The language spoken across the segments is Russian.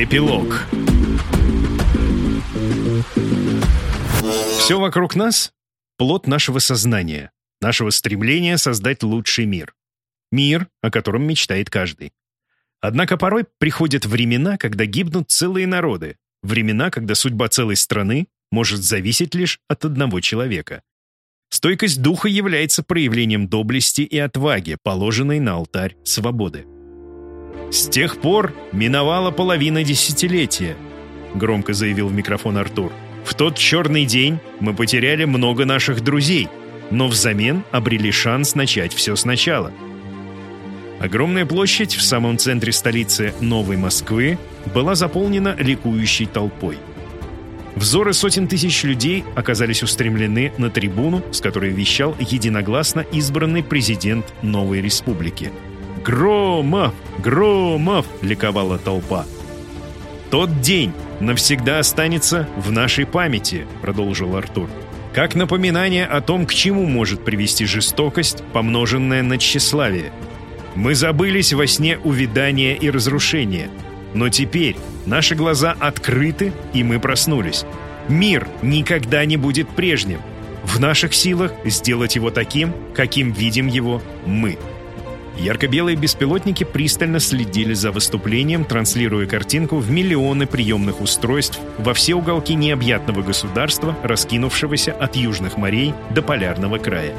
Эпилог Все вокруг нас — плод нашего сознания, нашего стремления создать лучший мир. Мир, о котором мечтает каждый. Однако порой приходят времена, когда гибнут целые народы, времена, когда судьба целой страны может зависеть лишь от одного человека. Стойкость духа является проявлением доблести и отваги, положенной на алтарь свободы. «С тех пор миновала половина десятилетия», — громко заявил в микрофон Артур. «В тот черный день мы потеряли много наших друзей, но взамен обрели шанс начать все сначала». Огромная площадь в самом центре столицы Новой Москвы была заполнена ликующей толпой. Взоры сотен тысяч людей оказались устремлены на трибуну, с которой вещал единогласно избранный президент Новой Республики. «Громов! Громов!» — ликовала толпа. «Тот день навсегда останется в нашей памяти», — продолжил Артур. «Как напоминание о том, к чему может привести жестокость, помноженная на тщеславие. Мы забылись во сне увядания и разрушения, но теперь Наши глаза открыты, и мы проснулись. Мир никогда не будет прежним. В наших силах сделать его таким, каким видим его мы. Ярко-белые беспилотники пристально следили за выступлением, транслируя картинку в миллионы приемных устройств во все уголки необъятного государства, раскинувшегося от южных морей до полярного края.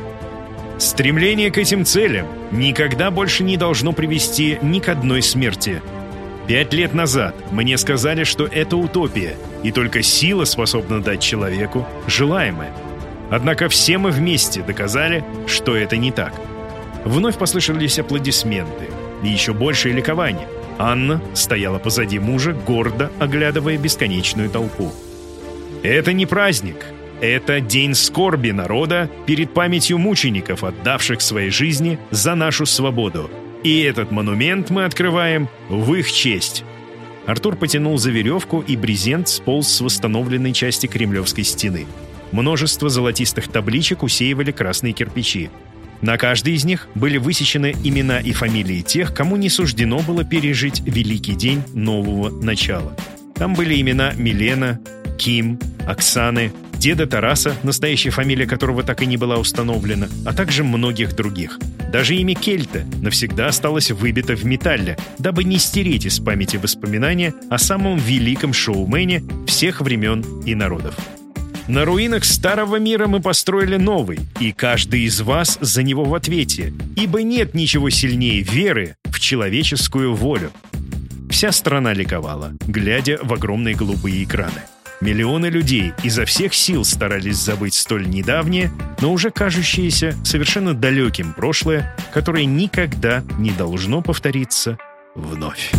Стремление к этим целям никогда больше не должно привести ни к одной смерти – Пять лет назад мне сказали, что это утопия, и только сила способна дать человеку желаемое. Однако все мы вместе доказали, что это не так. Вновь послышались аплодисменты и еще большее ликование. Анна стояла позади мужа, гордо оглядывая бесконечную толпу. «Это не праздник. Это день скорби народа перед памятью мучеников, отдавших своей жизни за нашу свободу», и этот монумент мы открываем в их честь. Артур потянул за веревку, и брезент сполз с восстановленной части Кремлевской стены. Множество золотистых табличек усеивали красные кирпичи. На каждой из них были высечены имена и фамилии тех, кому не суждено было пережить великий день нового начала. Там были имена Милена, Ким, Оксаны, деда Тараса, настоящая фамилия которого так и не была установлена, а также многих других. Даже имя Кельта навсегда осталось выбито в металле, дабы не стереть из памяти воспоминания о самом великом шоумене всех времен и народов. На руинах старого мира мы построили новый, и каждый из вас за него в ответе, ибо нет ничего сильнее веры в человеческую волю. Вся страна ликовала, глядя в огромные голубые экраны. Миллионы людей изо всех сил старались забыть столь недавнее, но уже кажущееся совершенно далеким прошлое, которое никогда не должно повториться вновь.